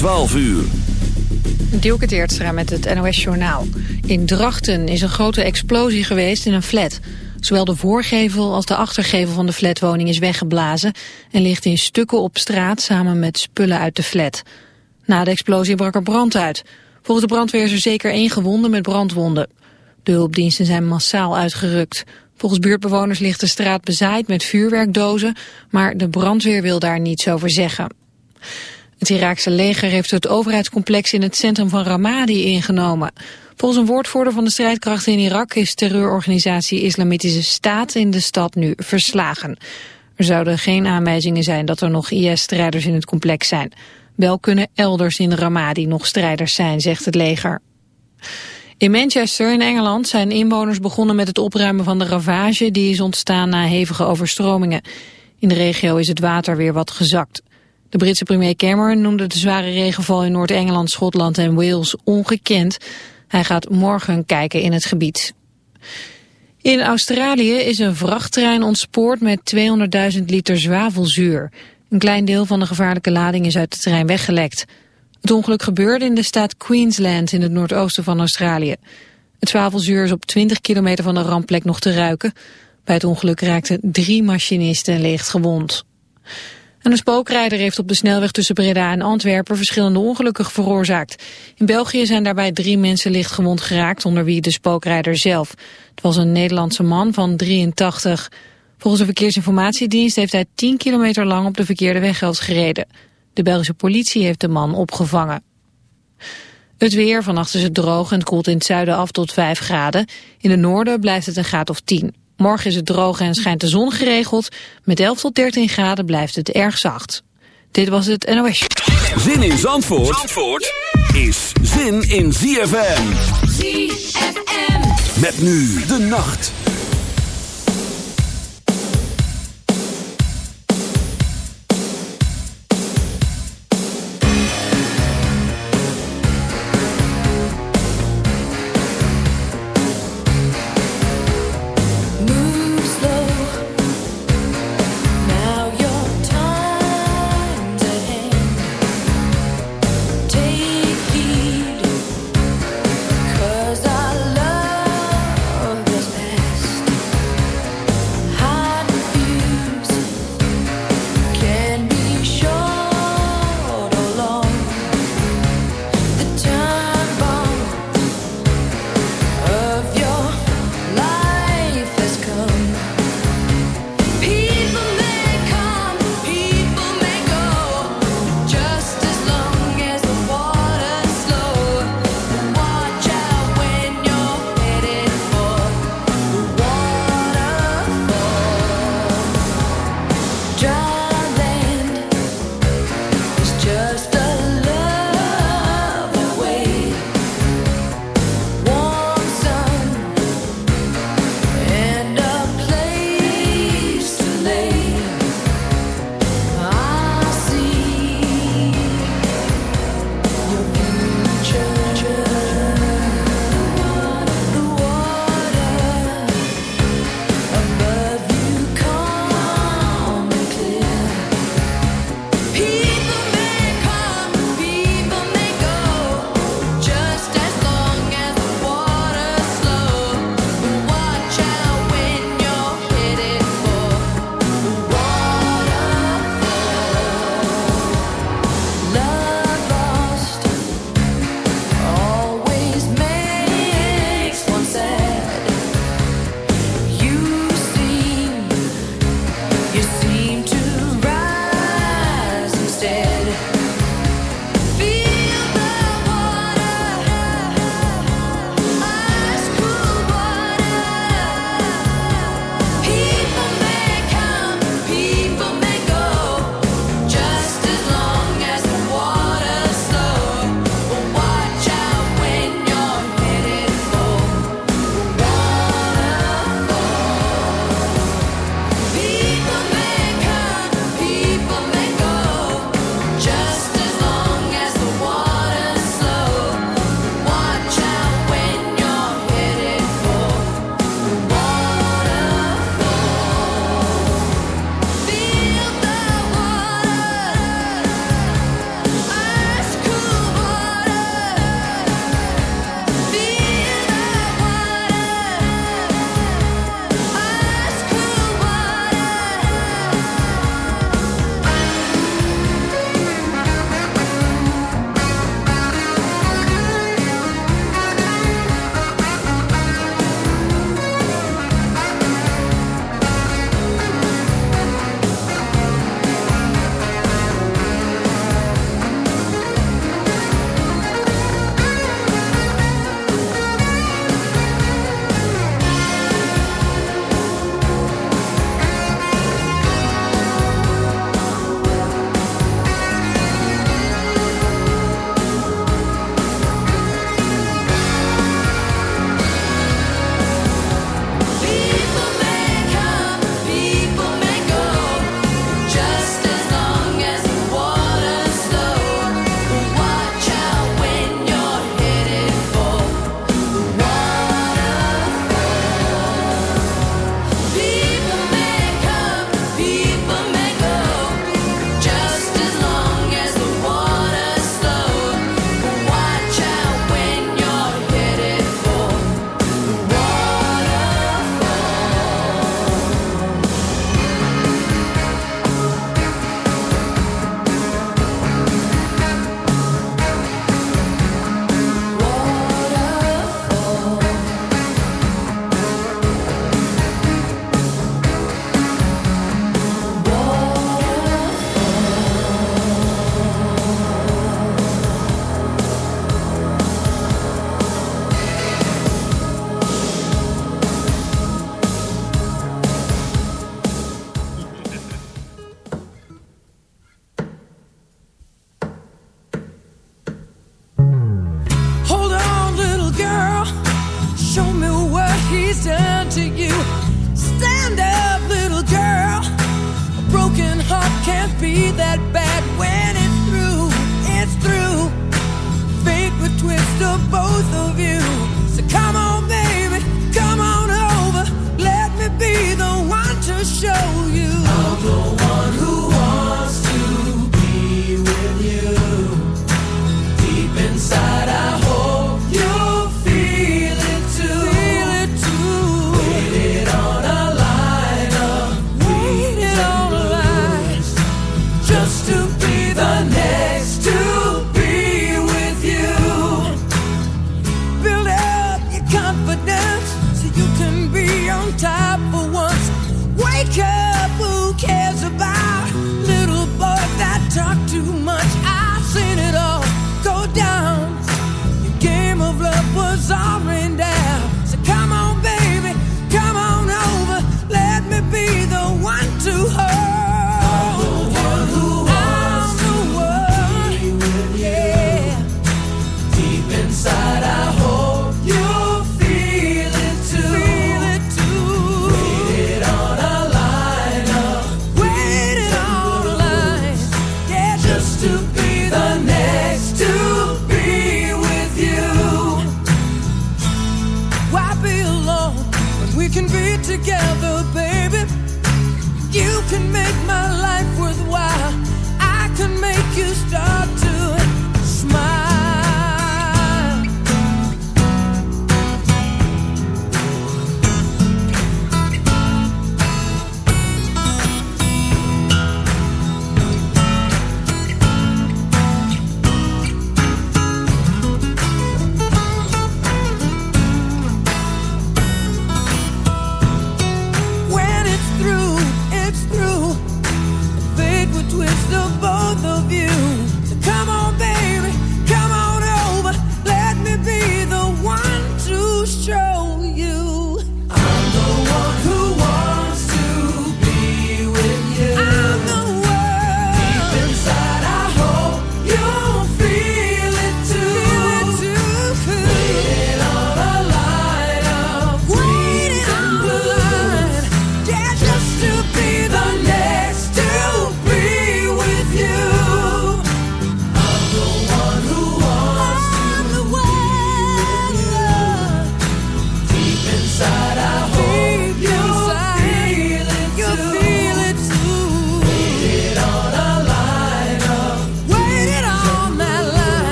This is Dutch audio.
12 uur. Dielke Teertstra met het NOS Journaal. In Drachten is een grote explosie geweest in een flat. Zowel de voorgevel als de achtergevel van de flatwoning is weggeblazen... en ligt in stukken op straat samen met spullen uit de flat. Na de explosie brak er brand uit. Volgens de brandweer is er zeker één gewonde met brandwonden. De hulpdiensten zijn massaal uitgerukt. Volgens buurtbewoners ligt de straat bezaaid met vuurwerkdozen... maar de brandweer wil daar niets over zeggen. Het Iraakse leger heeft het overheidscomplex in het centrum van Ramadi ingenomen. Volgens een woordvoerder van de strijdkrachten in Irak is terreurorganisatie Islamitische Staat in de stad nu verslagen. Er zouden geen aanwijzingen zijn dat er nog IS-strijders in het complex zijn. Wel kunnen elders in Ramadi nog strijders zijn, zegt het leger. In Manchester in Engeland zijn inwoners begonnen met het opruimen van de ravage die is ontstaan na hevige overstromingen. In de regio is het water weer wat gezakt. De Britse premier Cameron noemde de zware regenval in Noord-Engeland, Schotland en Wales ongekend. Hij gaat morgen kijken in het gebied. In Australië is een vrachttrein ontspoord met 200.000 liter zwavelzuur. Een klein deel van de gevaarlijke lading is uit de trein weggelekt. Het ongeluk gebeurde in de staat Queensland in het noordoosten van Australië. Het zwavelzuur is op 20 kilometer van de rampplek nog te ruiken. Bij het ongeluk raakten drie machinisten licht gewond. En een spookrijder heeft op de snelweg tussen Breda en Antwerpen verschillende ongelukken veroorzaakt. In België zijn daarbij drie mensen licht gewond geraakt, onder wie de spookrijder zelf. Het was een Nederlandse man van 83. Volgens de verkeersinformatiedienst heeft hij 10 kilometer lang op de verkeerde weggeld gereden. De Belgische politie heeft de man opgevangen. Het weer, vannacht is het droog en het koelt in het zuiden af tot 5 graden. In het noorden blijft het een graad of 10. Morgen is het droog en schijnt de zon geregeld. Met 11 tot 13 graden blijft het erg zacht. Dit was het NOS. Zin in Zandvoort, Zandvoort is zin in ZFM. ZFM. Met nu de nacht.